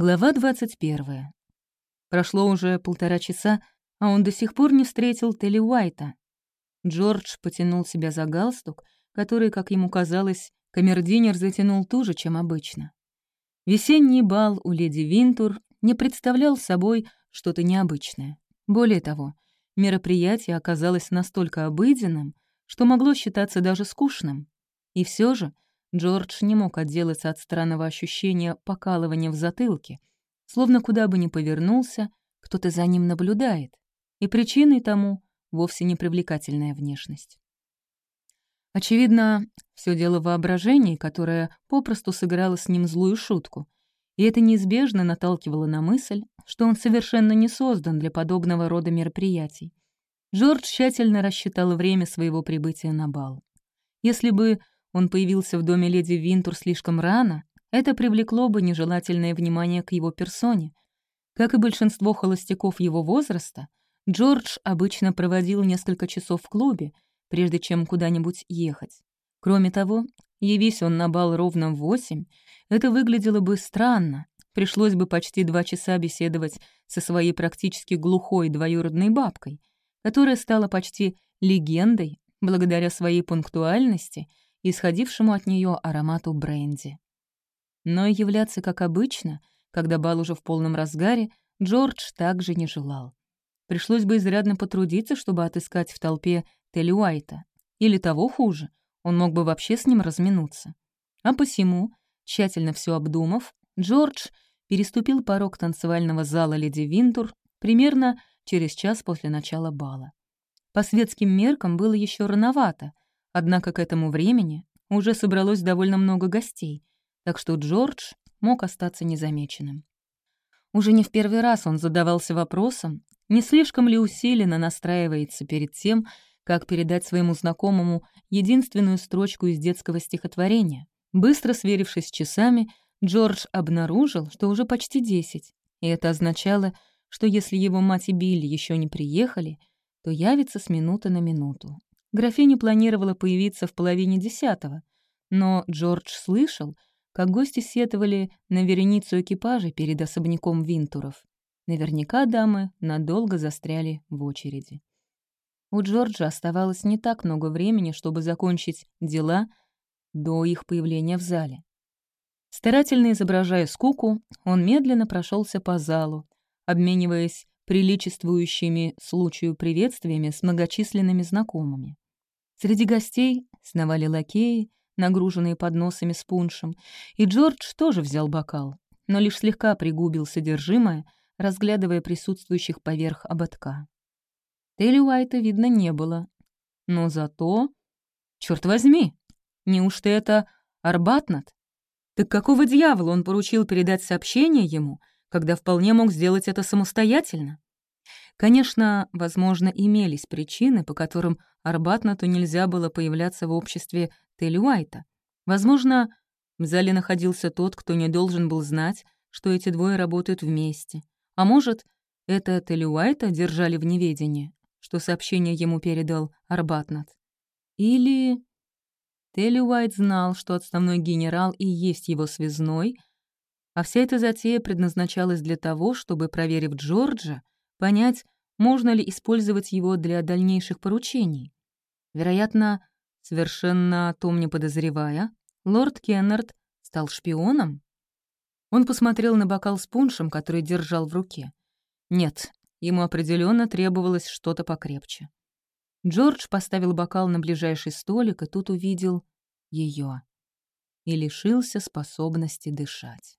Глава 21. Прошло уже полтора часа, а он до сих пор не встретил Телли Уайта. Джордж потянул себя за галстук, который, как ему казалось, камердинер затянул туже, чем обычно. Весенний бал у леди Винтур не представлял собой что-то необычное. Более того, мероприятие оказалось настолько обыденным, что могло считаться даже скучным. И все же Джордж не мог отделаться от странного ощущения покалывания в затылке, словно куда бы ни повернулся, кто-то за ним наблюдает, и причиной тому вовсе не привлекательная внешность. Очевидно, все дело в воображении, которое попросту сыграло с ним злую шутку, и это неизбежно наталкивало на мысль, что он совершенно не создан для подобного рода мероприятий. Джордж тщательно рассчитал время своего прибытия на бал. Если бы он появился в доме леди Винтур слишком рано, это привлекло бы нежелательное внимание к его персоне. Как и большинство холостяков его возраста, Джордж обычно проводил несколько часов в клубе, прежде чем куда-нибудь ехать. Кроме того, явись он на бал ровно в восемь, это выглядело бы странно. Пришлось бы почти два часа беседовать со своей практически глухой двоюродной бабкой, которая стала почти легендой благодаря своей пунктуальности — исходившему от нее аромату бренди. Но и являться как обычно, когда бал уже в полном разгаре, Джордж также не желал. Пришлось бы изрядно потрудиться, чтобы отыскать в толпе Телли Уайта. Или того хуже, он мог бы вообще с ним разминуться. А посему, тщательно все обдумав, Джордж переступил порог танцевального зала леди Винтур примерно через час после начала бала. По светским меркам было еще рановато, Однако к этому времени уже собралось довольно много гостей, так что Джордж мог остаться незамеченным. Уже не в первый раз он задавался вопросом, не слишком ли усиленно настраивается перед тем, как передать своему знакомому единственную строчку из детского стихотворения. Быстро сверившись с часами, Джордж обнаружил, что уже почти десять, и это означало, что если его мать и Билли еще не приехали, то явится с минуты на минуту. Графиня планировала появиться в половине десятого, но Джордж слышал, как гости сетовали на вереницу экипажей перед особняком Винтуров. Наверняка дамы надолго застряли в очереди. У Джорджа оставалось не так много времени, чтобы закончить дела до их появления в зале. Старательно изображая скуку, он медленно прошелся по залу, обмениваясь приличествующими случаю приветствиями с многочисленными знакомыми. Среди гостей сновали лакеи, нагруженные подносами с пуншем, и Джордж тоже взял бокал, но лишь слегка пригубил содержимое, разглядывая присутствующих поверх ободка. Телли Уайта видно не было, но зато... Черт возьми! Неужто это Арбатнат? Так какого дьявола он поручил передать сообщение ему, когда вполне мог сделать это самостоятельно. Конечно, возможно, имелись причины, по которым Арбатнату нельзя было появляться в обществе Телли Уайта. Возможно, в зале находился тот, кто не должен был знать, что эти двое работают вместе. А может, это Телли Уайта держали в неведении, что сообщение ему передал Арбатнат. Или... Телли Уайт знал, что отставной генерал и есть его связной, а вся эта затея предназначалась для того, чтобы, проверив Джорджа, понять, можно ли использовать его для дальнейших поручений. Вероятно, совершенно о том не подозревая, лорд Кеннард стал шпионом? Он посмотрел на бокал с пуншем, который держал в руке. Нет, ему определенно требовалось что-то покрепче. Джордж поставил бокал на ближайший столик и тут увидел ее и лишился способности дышать.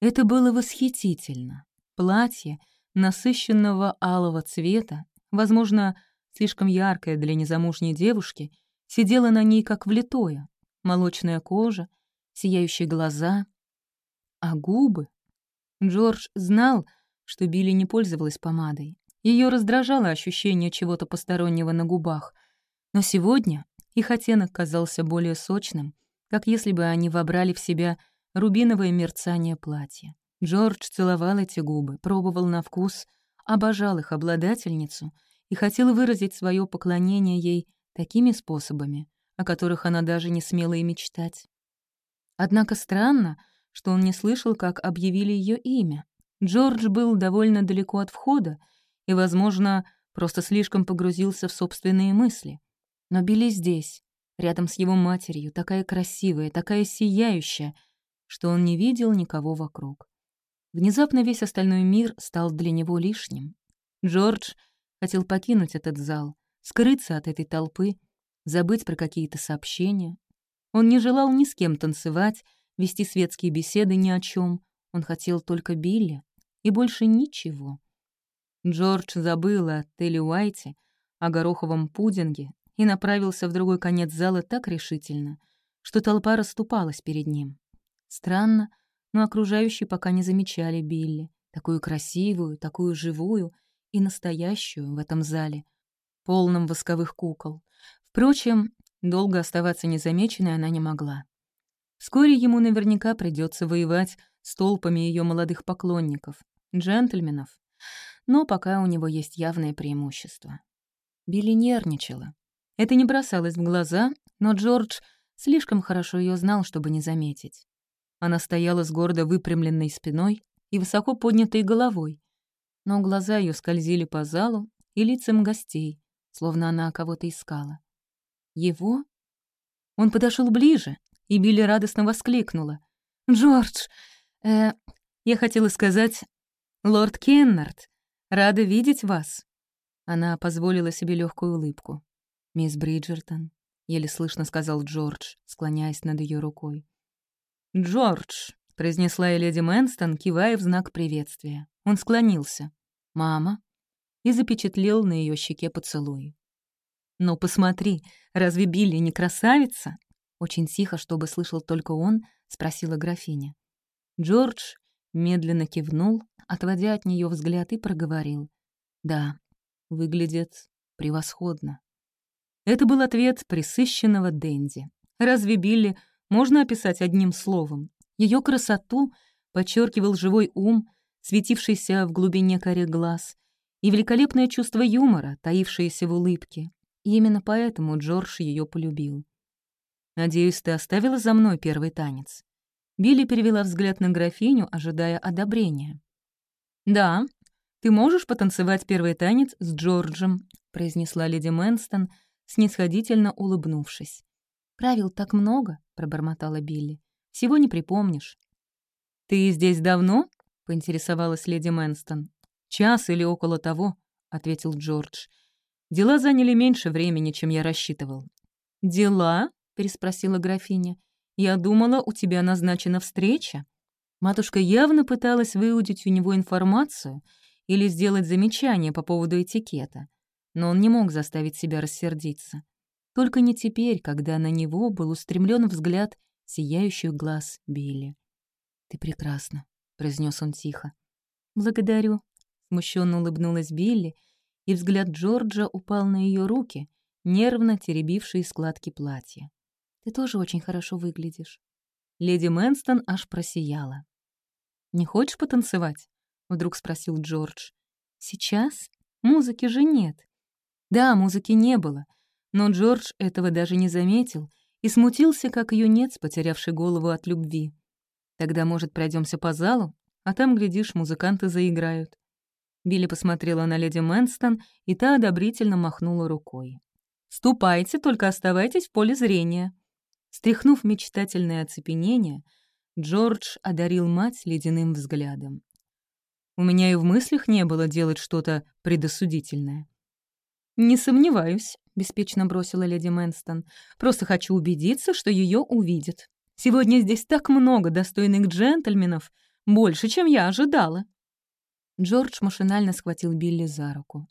Это было восхитительно. Платье насыщенного алого цвета, возможно, слишком яркое для незамужней девушки, сидело на ней как влитое. Молочная кожа, сияющие глаза, а губы. Джордж знал, что Билли не пользовалась помадой. Ее раздражало ощущение чего-то постороннего на губах. Но сегодня их оттенок казался более сочным, как если бы они вобрали в себя рубиновое мерцание платья. Джордж целовал эти губы, пробовал на вкус, обожал их обладательницу и хотел выразить свое поклонение ей такими способами, о которых она даже не смела и мечтать. Однако странно, что он не слышал, как объявили ее имя. Джордж был довольно далеко от входа и, возможно, просто слишком погрузился в собственные мысли. Но Билли здесь, рядом с его матерью, такая красивая, такая сияющая, что он не видел никого вокруг. Внезапно весь остальной мир стал для него лишним. Джордж хотел покинуть этот зал, скрыться от этой толпы, забыть про какие-то сообщения. Он не желал ни с кем танцевать, вести светские беседы ни о чем. Он хотел только Билли и больше ничего. Джордж забыл о Телли Уайте, о гороховом пудинге и направился в другой конец зала так решительно, что толпа расступалась перед ним. Странно, но окружающие пока не замечали Билли, такую красивую, такую живую и настоящую в этом зале, полном восковых кукол. Впрочем, долго оставаться незамеченной она не могла. Вскоре ему наверняка придется воевать с толпами ее молодых поклонников, джентльменов, но пока у него есть явное преимущество. Билли нервничала. Это не бросалось в глаза, но Джордж слишком хорошо ее знал, чтобы не заметить. Она стояла с гордо выпрямленной спиной и высоко поднятой головой, но глаза ее скользили по залу и лицам гостей, словно она кого-то искала. Его? Он подошел ближе, и Билли радостно воскликнула. «Джордж, э, я хотела сказать, лорд Кеннард, рада видеть вас». Она позволила себе легкую улыбку. «Мисс Бриджертон», — еле слышно сказал Джордж, склоняясь над ее рукой. «Джордж», — произнесла и леди Мэнстон, кивая в знак приветствия. Он склонился. «Мама», и запечатлел на ее щеке поцелуй. «Ну, посмотри, разве Билли не красавица?» Очень тихо, чтобы слышал только он, спросила графиня. Джордж медленно кивнул, отводя от нее взгляд, и проговорил. «Да, выглядит превосходно». Это был ответ присыщенного Дэнди. Разве Билли можно описать одним словом? Ее красоту подчеркивал живой ум, светившийся в глубине коры глаз, и великолепное чувство юмора, таившееся в улыбке. И именно поэтому Джордж ее полюбил. «Надеюсь, ты оставила за мной первый танец?» Билли перевела взгляд на графиню, ожидая одобрения. «Да, ты можешь потанцевать первый танец с Джорджем», произнесла леди Мэнстон, снисходительно улыбнувшись. «Правил так много», — пробормотала Билли. «Всего не припомнишь». «Ты здесь давно?» — поинтересовалась леди Мэнстон. «Час или около того», — ответил Джордж. Дела заняли меньше времени, чем я рассчитывал. «Дела?» — переспросила графиня. «Я думала, у тебя назначена встреча». Матушка явно пыталась выудить у него информацию или сделать замечание по поводу этикета, но он не мог заставить себя рассердиться. Только не теперь, когда на него был устремлен взгляд сияющих глаз Билли. «Ты прекрасна», — произнес он тихо. «Благодарю», — смущенно улыбнулась Билли, — и взгляд Джорджа упал на ее руки, нервно теребившие складки платья. «Ты тоже очень хорошо выглядишь». Леди Мэнстон аж просияла. «Не хочешь потанцевать?» — вдруг спросил Джордж. «Сейчас? Музыки же нет». Да, музыки не было, но Джордж этого даже не заметил и смутился, как юнец, потерявший голову от любви. «Тогда, может, пройдемся по залу, а там, глядишь, музыканты заиграют». Билли посмотрела на леди Мэнстон, и та одобрительно махнула рукой. «Ступайте, только оставайтесь в поле зрения». Стряхнув мечтательное оцепенение, Джордж одарил мать ледяным взглядом. «У меня и в мыслях не было делать что-то предосудительное». «Не сомневаюсь», — беспечно бросила леди Мэнстон. «Просто хочу убедиться, что ее увидят. Сегодня здесь так много достойных джентльменов, больше, чем я ожидала». Джордж машинально схватил Билли за руку.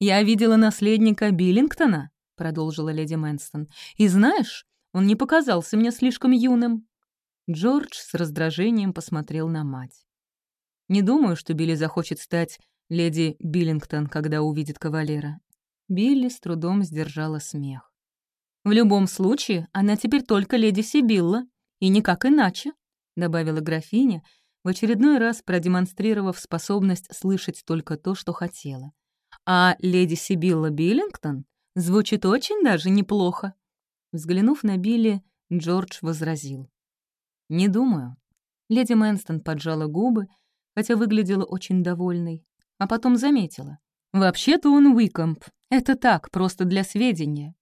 «Я видела наследника Биллингтона», — продолжила леди Мэнстон. «И знаешь, он не показался мне слишком юным». Джордж с раздражением посмотрел на мать. «Не думаю, что Билли захочет стать леди Биллингтон, когда увидит кавалера». Билли с трудом сдержала смех. «В любом случае, она теперь только леди Сибилла, и никак иначе», — добавила графиня, — в очередной раз продемонстрировав способность слышать только то, что хотела. А леди Сибилла Биллингтон звучит очень даже неплохо. Взглянув на Билли, Джордж возразил. «Не думаю. Леди Мэнстон поджала губы, хотя выглядела очень довольной, а потом заметила. «Вообще-то он Уикомп. Это так, просто для сведения».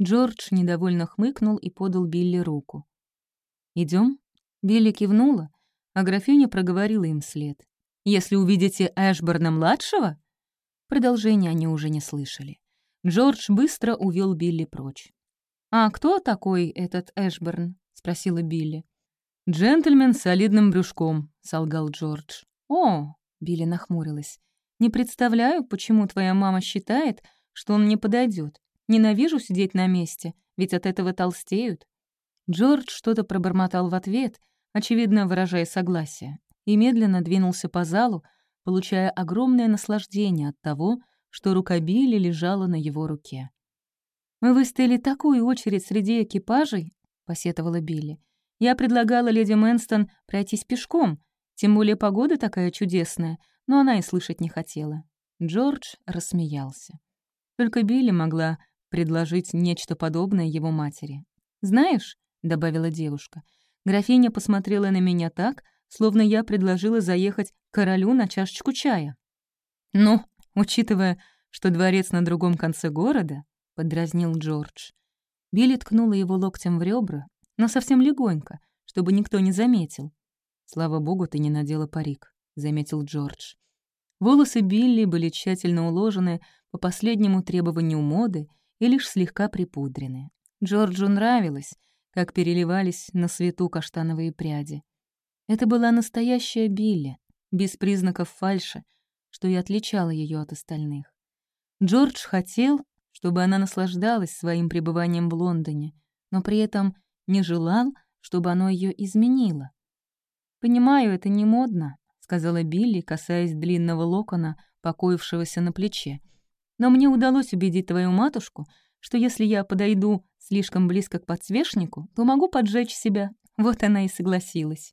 Джордж недовольно хмыкнул и подал Билли руку. Идем? Билли кивнула, а графиня проговорила им след. «Если увидите Эшборна-младшего...» Продолжения они уже не слышали. Джордж быстро увел Билли прочь. «А кто такой этот Эшборн?» — спросила Билли. «Джентльмен с солидным брюшком», — солгал Джордж. «О!» — Билли нахмурилась. «Не представляю, почему твоя мама считает, что он не подойдет. Ненавижу сидеть на месте, ведь от этого толстеют». Джордж что-то пробормотал в ответ, очевидно выражая согласие, и медленно двинулся по залу, получая огромное наслаждение от того, что рука Билли лежала на его руке. «Мы выстояли такую очередь среди экипажей», — посетовала Билли. «Я предлагала леди Мэнстон пройтись пешком, тем более погода такая чудесная, но она и слышать не хотела». Джордж рассмеялся. Только Билли могла предложить нечто подобное его матери. «Знаешь», — добавила девушка, графиня посмотрела на меня так, словно я предложила заехать королю на чашечку чая. «Ну, учитывая, что дворец на другом конце города», — подразнил Джордж. Билли ткнула его локтем в ребра, но совсем легонько, чтобы никто не заметил. «Слава богу, ты не надела парик», — заметил Джордж. Волосы Билли были тщательно уложены по последнему требованию моды и лишь слегка припудрены. Джорджу нравилось, как переливались на свету каштановые пряди. Это была настоящая Билли, без признаков фальши, что и отличало ее от остальных. Джордж хотел, чтобы она наслаждалась своим пребыванием в Лондоне, но при этом не желал, чтобы оно ее изменило. «Понимаю, это не модно», — сказала Билли, касаясь длинного локона, покоившегося на плече. «Но мне удалось убедить твою матушку, что если я подойду слишком близко к подсвечнику, то могу поджечь себя. Вот она и согласилась».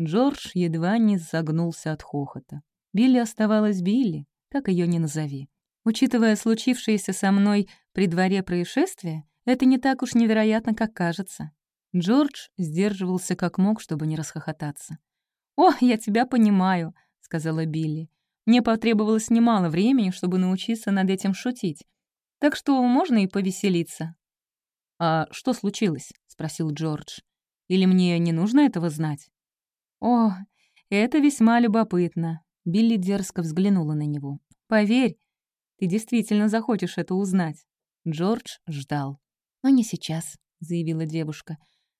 Джордж едва не загнулся от хохота. Билли оставалась Билли, как ее ни назови. Учитывая случившееся со мной при дворе происшествие, это не так уж невероятно, как кажется. Джордж сдерживался как мог, чтобы не расхохотаться. «О, я тебя понимаю», — сказала Билли. «Мне потребовалось немало времени, чтобы научиться над этим шутить. Так что можно и повеселиться». «А что случилось?» — спросил Джордж. «Или мне не нужно этого знать?» «О, это весьма любопытно», — Билли дерзко взглянула на него. «Поверь, ты действительно захочешь это узнать». Джордж ждал. «Но не сейчас», — заявила девушка.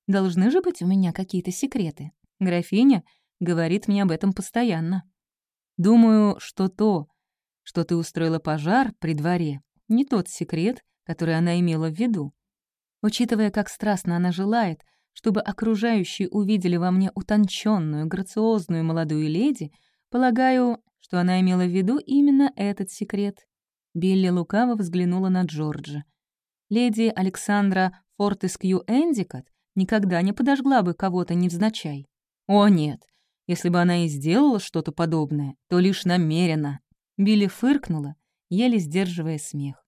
«Должны же быть у меня какие-то секреты. Графиня говорит мне об этом постоянно. Думаю, что то, что ты устроила пожар при дворе, не тот секрет, который она имела в виду. Учитывая, как страстно она желает, чтобы окружающие увидели во мне утонченную, грациозную молодую леди, полагаю, что она имела в виду именно этот секрет. Билли лукаво взглянула на Джорджа. Леди Александра Фортескью Эндикот никогда не подожгла бы кого-то невзначай. О, нет, если бы она и сделала что-то подобное, то лишь намеренно. Билли фыркнула, еле сдерживая смех.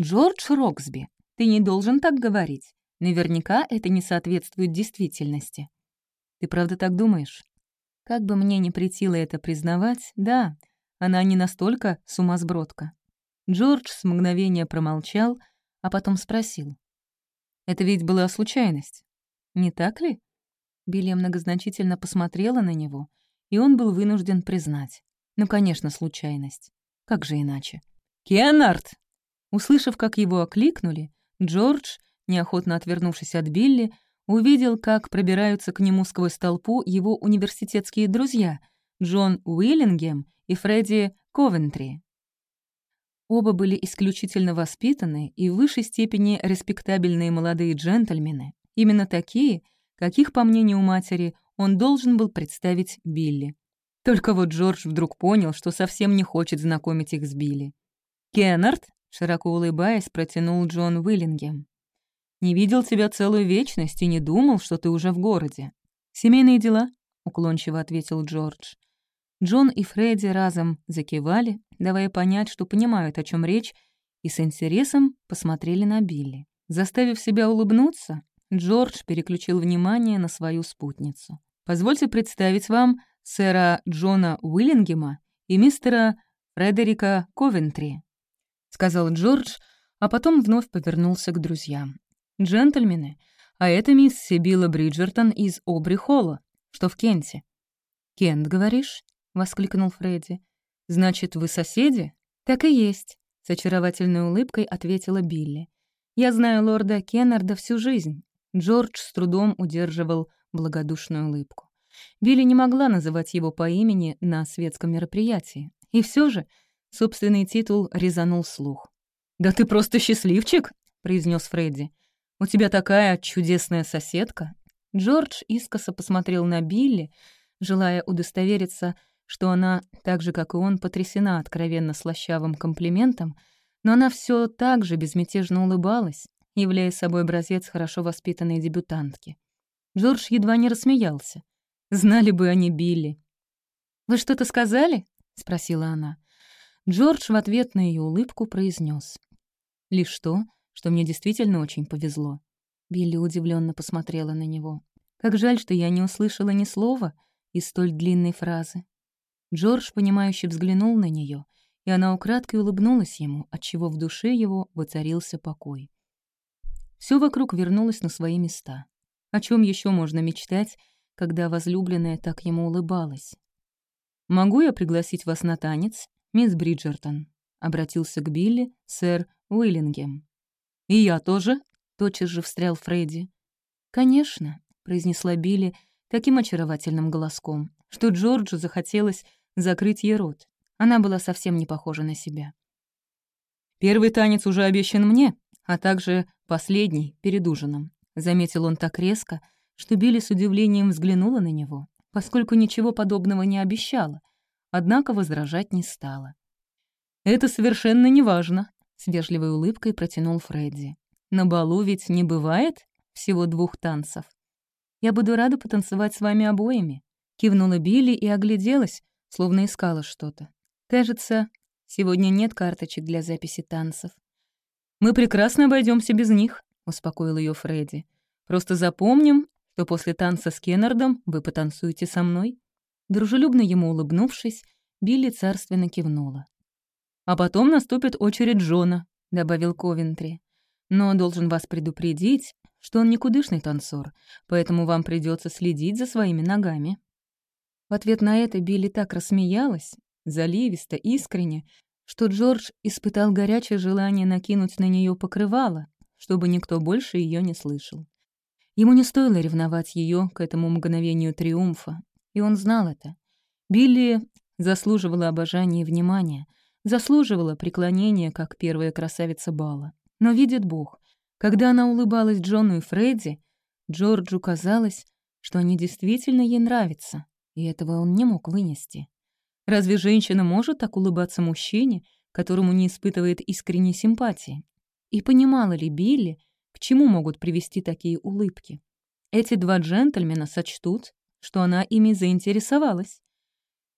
«Джордж Роксби, ты не должен так говорить. Наверняка это не соответствует действительности. Ты правда так думаешь? Как бы мне ни претило это признавать, да, она не настолько сумасбродка. Джордж с мгновения промолчал, а потом спросил. «Это ведь была случайность, не так ли?» Билли многозначительно посмотрела на него, и он был вынужден признать. Ну, конечно, случайность. Как же иначе? «Кеннард!» Услышав, как его окликнули, Джордж неохотно отвернувшись от Билли, увидел, как пробираются к нему сквозь толпу его университетские друзья Джон Уиллингем и Фредди Ковентри. Оба были исключительно воспитанные и в высшей степени респектабельные молодые джентльмены, именно такие, каких, по мнению матери, он должен был представить Билли. Только вот Джордж вдруг понял, что совсем не хочет знакомить их с Билли. «Кеннард», — широко улыбаясь, протянул Джон Уиллингем. Не видел тебя целую вечность и не думал, что ты уже в городе. Семейные дела?» — уклончиво ответил Джордж. Джон и Фредди разом закивали, давая понять, что понимают, о чем речь, и с интересом посмотрели на Билли. Заставив себя улыбнуться, Джордж переключил внимание на свою спутницу. Позвольте представить вам сэра Джона Уиллингема и мистера Фредерика Ковентри», — сказал Джордж, а потом вновь повернулся к друзьям. «Джентльмены, а это мисс Сибила Бриджертон из Обри-Холла, что в Кенте». «Кент, говоришь?» — воскликнул Фредди. «Значит, вы соседи?» «Так и есть», — с очаровательной улыбкой ответила Билли. «Я знаю лорда Кеннарда всю жизнь». Джордж с трудом удерживал благодушную улыбку. Билли не могла называть его по имени на светском мероприятии. И все же собственный титул резанул слух. «Да ты просто счастливчик!» — произнес Фредди. «У тебя такая чудесная соседка!» Джордж искоса посмотрел на Билли, желая удостовериться, что она, так же, как и он, потрясена откровенно слащавым комплиментом, но она все так же безмятежно улыбалась, являя собой образец хорошо воспитанной дебютантки. Джордж едва не рассмеялся. Знали бы они Билли. «Вы что-то сказали?» — спросила она. Джордж в ответ на ее улыбку произнес: «Лишь то, что мне действительно очень повезло». Билли удивленно посмотрела на него. «Как жаль, что я не услышала ни слова из столь длинной фразы». Джордж, понимающе взглянул на нее, и она украдкой улыбнулась ему, отчего в душе его воцарился покой. Все вокруг вернулось на свои места. О чем еще можно мечтать, когда возлюбленная так ему улыбалась? «Могу я пригласить вас на танец, мисс Бриджертон?» — обратился к Билли сэр Уиллингем. «И я тоже?» — тотчас же встрял Фредди. «Конечно», — произнесла Билли таким очаровательным голоском, что Джорджу захотелось закрыть ей рот. Она была совсем не похожа на себя. «Первый танец уже обещан мне, а также последний, перед ужином», — заметил он так резко, что Билли с удивлением взглянула на него, поскольку ничего подобного не обещала, однако возражать не стала. «Это совершенно неважно», — с вежливой улыбкой протянул Фредди. «На балу ведь не бывает всего двух танцев. Я буду рада потанцевать с вами обоими», — кивнула Билли и огляделась, словно искала что-то. «Кажется, сегодня нет карточек для записи танцев». «Мы прекрасно обойдемся без них», — успокоил ее Фредди. «Просто запомним, что после танца с Кеннардом вы потанцуете со мной». Дружелюбно ему улыбнувшись, Билли царственно кивнула. «А потом наступит очередь Джона», — добавил Ковентри. «Но должен вас предупредить, что он никудышный танцор, поэтому вам придется следить за своими ногами». В ответ на это Билли так рассмеялась, заливисто, искренне, что Джордж испытал горячее желание накинуть на нее покрывало, чтобы никто больше ее не слышал. Ему не стоило ревновать ее к этому мгновению триумфа, и он знал это. Билли заслуживала обожания и внимания, заслуживала преклонения, как первая красавица бала. Но видит Бог, когда она улыбалась Джону и Фредди, Джорджу казалось, что они действительно ей нравятся, и этого он не мог вынести. Разве женщина может так улыбаться мужчине, которому не испытывает искренней симпатии? И понимала ли Билли, к чему могут привести такие улыбки? Эти два джентльмена сочтут, что она ими заинтересовалась.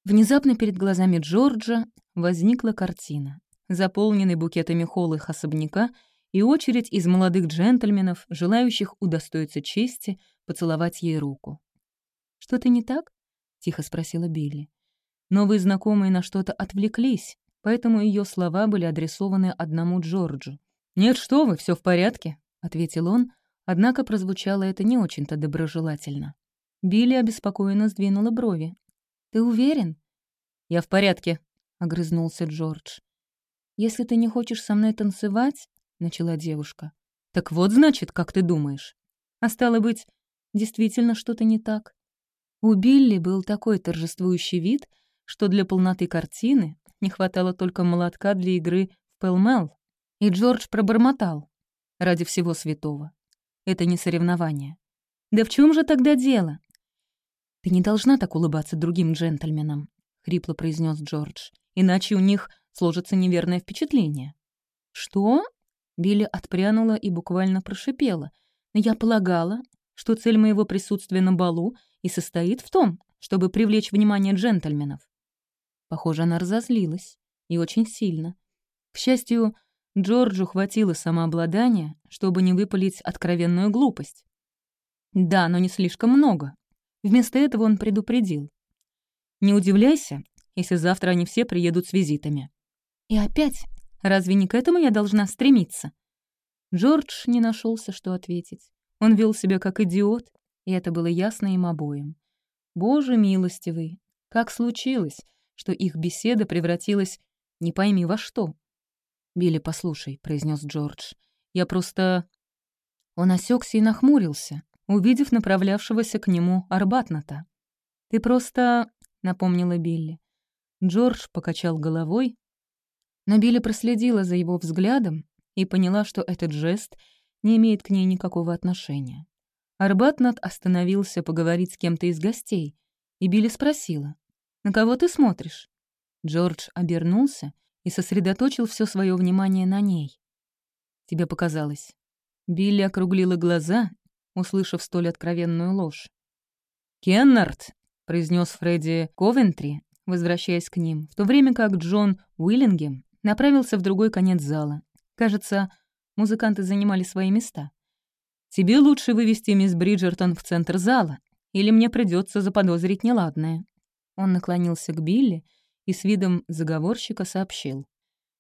Внезапно перед глазами Джорджа возникла картина, заполненный букетами холл их особняка и очередь из молодых джентльменов, желающих удостоиться чести поцеловать ей руку. «Что-то не так?» — тихо спросила Билли. Новые знакомые на что-то отвлеклись, поэтому ее слова были адресованы одному Джорджу. «Нет, что вы, все в порядке», — ответил он, однако прозвучало это не очень-то доброжелательно. Билли обеспокоенно сдвинула брови. «Ты уверен?» «Я в порядке», — огрызнулся Джордж. «Если ты не хочешь со мной танцевать», — начала девушка. «Так вот, значит, как ты думаешь. А стало быть, действительно что-то не так?» У Билли был такой торжествующий вид, что для полноты картины не хватало только молотка для игры в пэлмэл, и Джордж пробормотал. Ради всего святого. Это не соревнование. «Да в чем же тогда дело?» «Ты не должна так улыбаться другим джентльменам», — хрипло произнес Джордж. «Иначе у них сложится неверное впечатление». «Что?» — Билли отпрянула и буквально прошипела. «Но я полагала, что цель моего присутствия на балу и состоит в том, чтобы привлечь внимание джентльменов. Похоже, она разозлилась. И очень сильно. К счастью, Джорджу хватило самообладания, чтобы не выпалить откровенную глупость. Да, но не слишком много. Вместо этого он предупредил. «Не удивляйся, если завтра они все приедут с визитами». «И опять, разве не к этому я должна стремиться?» Джордж не нашелся, что ответить. Он вел себя как идиот, и это было ясно им обоим. Боже милостивый, как случилось, что их беседа превратилась не пойми во что. «Билли, послушай», — произнес Джордж, — «я просто...» Он осекся и нахмурился, увидев направлявшегося к нему Арбатната. «Ты просто...» — напомнила Билли. Джордж покачал головой, но Билли проследила за его взглядом и поняла, что этот жест не имеет к ней никакого отношения. Арбатнат остановился поговорить с кем-то из гостей, и Билли спросила, «На кого ты смотришь?» Джордж обернулся и сосредоточил все свое внимание на ней. «Тебе показалось». Билли округлила глаза, услышав столь откровенную ложь. «Кеннард», — произнес Фредди Ковентри, возвращаясь к ним, в то время как Джон Уиллингем направился в другой конец зала. Кажется, музыканты занимали свои места. «Тебе лучше вывести мисс Бриджертон в центр зала, или мне придется заподозрить неладное». Он наклонился к Билли и с видом заговорщика сообщил.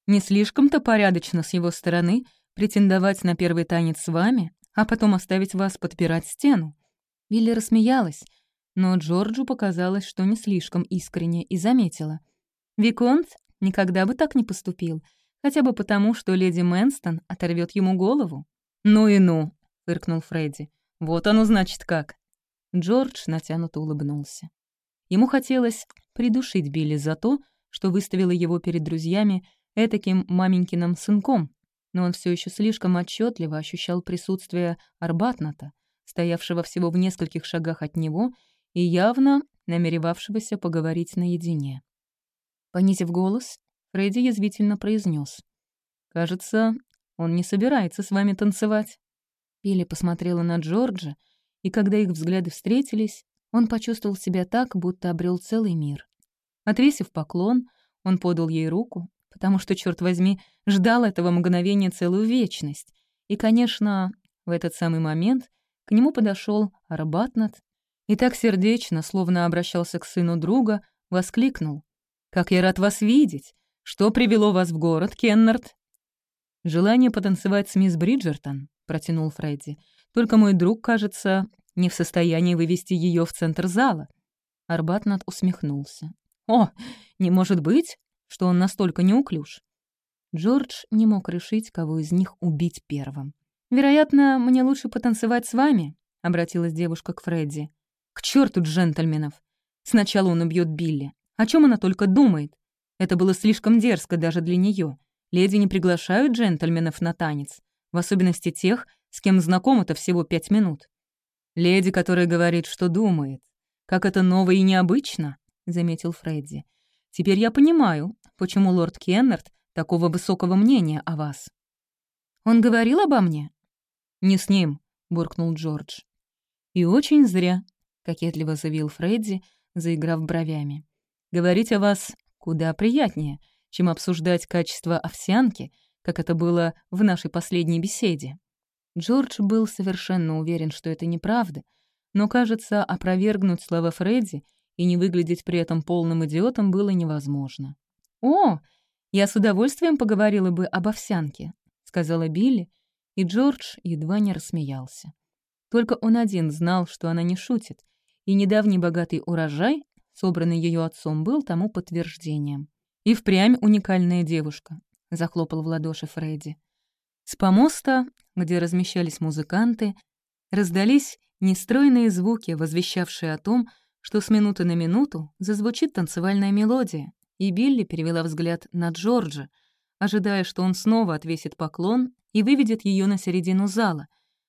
«Не слишком-то порядочно с его стороны претендовать на первый танец с вами, а потом оставить вас подпирать стену». Билли рассмеялась, но Джорджу показалось, что не слишком искренне, и заметила. «Виконт никогда бы так не поступил, хотя бы потому, что леди Мэнстон оторвет ему голову». «Ну и ну», — фыркнул Фредди. «Вот оно значит как». Джордж натянуто улыбнулся. Ему хотелось придушить Билли за то, что выставила его перед друзьями этаким маменькиным сынком, но он все еще слишком отчетливо ощущал присутствие Арбатната, стоявшего всего в нескольких шагах от него и явно намеревавшегося поговорить наедине. Понизив голос, Фредди язвительно произнес: «Кажется, он не собирается с вами танцевать». Билли посмотрела на Джорджа, и когда их взгляды встретились, он почувствовал себя так, будто обрел целый мир. Отвесив поклон, он подал ей руку, потому что, черт возьми, ждал этого мгновения целую вечность. И, конечно, в этот самый момент к нему подошел Арбатнат и так сердечно, словно обращался к сыну друга, воскликнул. «Как я рад вас видеть! Что привело вас в город, Кеннард?» «Желание потанцевать с мисс Бриджертон», — протянул Фредди. «Только мой друг, кажется, не в состоянии вывести ее в центр зала». Арбатнат усмехнулся. «О, не может быть, что он настолько неуклюж». Джордж не мог решить, кого из них убить первым. «Вероятно, мне лучше потанцевать с вами», — обратилась девушка к Фредди. «К черту джентльменов! Сначала он убьет Билли. О чем она только думает? Это было слишком дерзко даже для нее. Леди не приглашают джентльменов на танец, в особенности тех, с кем знакомы-то всего пять минут. Леди, которая говорит, что думает. Как это ново и необычно, — заметил Фредди. Теперь я понимаю, почему лорд Кеннард такого высокого мнения о вас. Он говорил обо мне? Не с ним, — буркнул Джордж. И очень зря, — кокетливо заявил Фредди, заиграв бровями. Говорить о вас куда приятнее, чем обсуждать качество овсянки, как это было в нашей последней беседе. Джордж был совершенно уверен, что это неправда, но, кажется, опровергнуть слова Фредди и не выглядеть при этом полным идиотом было невозможно. «О, я с удовольствием поговорила бы об овсянке», — сказала Билли, и Джордж едва не рассмеялся. Только он один знал, что она не шутит, и недавний богатый урожай, собранный ее отцом, был тому подтверждением. «И впрямь уникальная девушка», — захлопал в ладоши Фредди. С помоста, где размещались музыканты, раздались нестройные звуки, возвещавшие о том, что с минуты на минуту зазвучит танцевальная мелодия, и Билли перевела взгляд на Джорджа, ожидая, что он снова отвесит поклон и выведет ее на середину зала.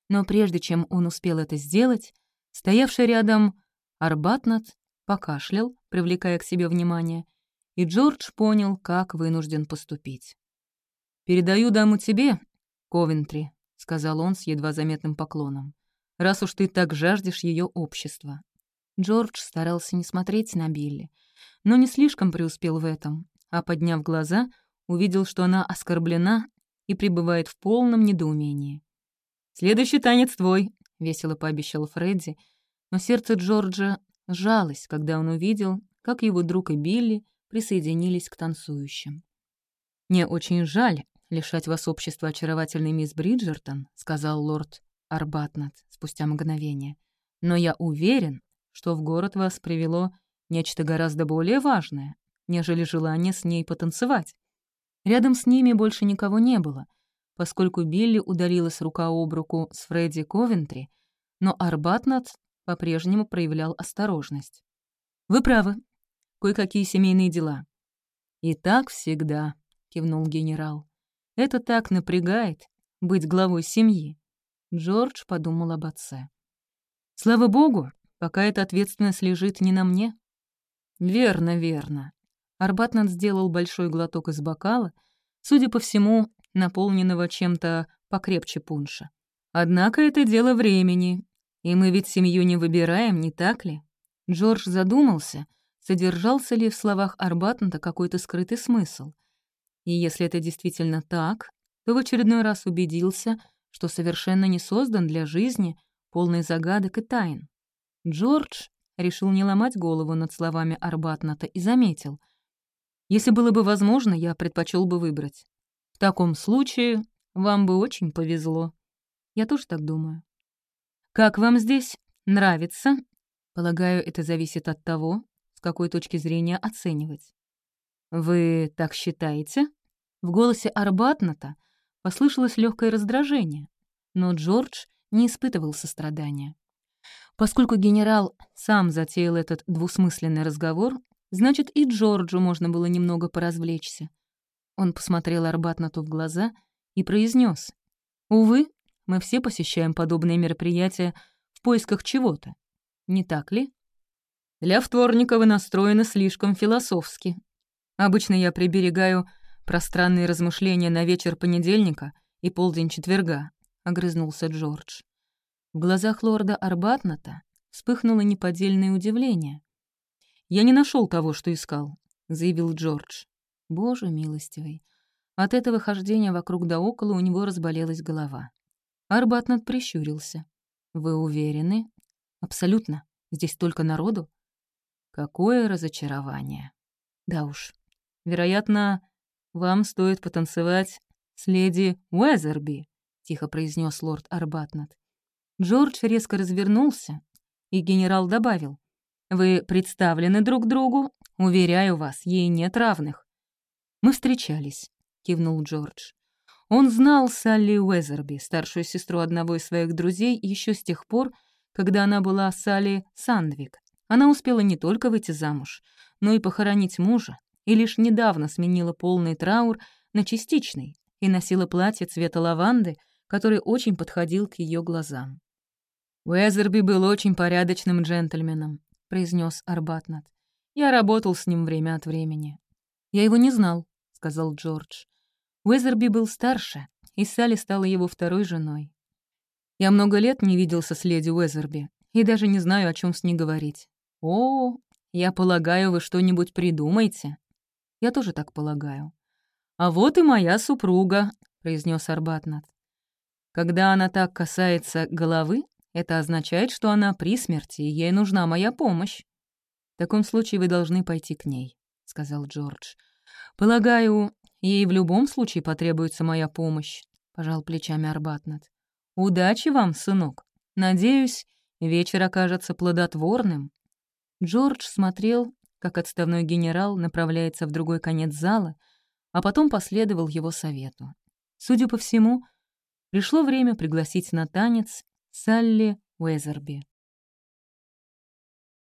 Но прежде чем он успел это сделать, стоявший рядом Арбатнат покашлял, привлекая к себе внимание, и Джордж понял, как вынужден поступить. «Передаю даму тебе, «Ковентри», — сказал он с едва заметным поклоном, «раз уж ты так жаждешь ее общества». Джордж старался не смотреть на Билли, но не слишком преуспел в этом, а, подняв глаза, увидел, что она оскорблена и пребывает в полном недоумении. «Следующий танец твой», — весело пообещал Фредди, Но сердце Джорджа сжалось, когда он увидел, как его друг и Билли присоединились к танцующим. «Мне очень жаль лишать вас общества очаровательной мисс Бриджертон», сказал лорд Арбатнат спустя мгновение. «Но я уверен, что в город вас привело нечто гораздо более важное, нежели желание с ней потанцевать. Рядом с ними больше никого не было, поскольку Билли удалилась рука об руку с Фредди Ковентри, но Арбатнат по-прежнему проявлял осторожность. «Вы правы. Кое-какие семейные дела». «И так всегда», — кивнул генерал. «Это так напрягает — быть главой семьи». Джордж подумал об отце. «Слава богу, пока эта ответственность лежит не на мне». «Верно, верно». Арбатнат сделал большой глоток из бокала, судя по всему, наполненного чем-то покрепче пунша. «Однако это дело времени, и мы ведь семью не выбираем, не так ли?» Джордж задумался, содержался ли в словах Арбатната какой-то скрытый смысл. И если это действительно так, то в очередной раз убедился, что совершенно не создан для жизни, полной загадок и тайн. Джордж решил не ломать голову над словами Арбатната и заметил. «Если было бы возможно, я предпочел бы выбрать. В таком случае вам бы очень повезло. Я тоже так думаю. Как вам здесь? Нравится? Полагаю, это зависит от того, с какой точки зрения оценивать. Вы так считаете? В голосе Арбатната послышалось легкое раздражение, но Джордж не испытывал сострадания. Поскольку генерал сам затеял этот двусмысленный разговор, значит, и Джорджу можно было немного поразвлечься. Он посмотрел Арбатнату в глаза и произнес: «Увы, мы все посещаем подобные мероприятия в поисках чего-то. Не так ли? Для вторника вы настроены слишком философски. Обычно я приберегаю пространные размышления на вечер понедельника и полдень четверга», — огрызнулся Джордж. В глазах лорда Арбатната вспыхнуло неподдельное удивление. «Я не нашел того, что искал», — заявил Джордж. «Боже милостивый». От этого хождения вокруг да около у него разболелась голова. Арбатнат прищурился. «Вы уверены?» «Абсолютно. Здесь только народу». «Какое разочарование!» «Да уж. Вероятно, вам стоит потанцевать с леди Уэзерби», — тихо произнес лорд Арбатнат. Джордж резко развернулся, и генерал добавил. «Вы представлены друг другу? Уверяю вас, ей нет равных». «Мы встречались», — кивнул Джордж. Он знал Салли Уэзерби, старшую сестру одного из своих друзей, еще с тех пор, когда она была Салли Сандвик. Она успела не только выйти замуж, но и похоронить мужа, и лишь недавно сменила полный траур на частичный и носила платье цвета лаванды, который очень подходил к ее глазам. «Уэзерби был очень порядочным джентльменом», — произнес Арбатнат. «Я работал с ним время от времени». «Я его не знал», — сказал Джордж. Уэзерби был старше, и Салли стала его второй женой. Я много лет не виделся с леди Уэзерби и даже не знаю, о чем с ней говорить. О, я полагаю, вы что-нибудь придумаете. Я тоже так полагаю. А вот и моя супруга, произнес Арбатнат. Когда она так касается головы, это означает, что она при смерти, и ей нужна моя помощь. В таком случае вы должны пойти к ней, сказал Джордж. Полагаю, Ей в любом случае потребуется моя помощь», — пожал плечами Арбатнат. «Удачи вам, сынок. Надеюсь, вечер окажется плодотворным». Джордж смотрел, как отставной генерал направляется в другой конец зала, а потом последовал его совету. Судя по всему, пришло время пригласить на танец Салли Уэзерби.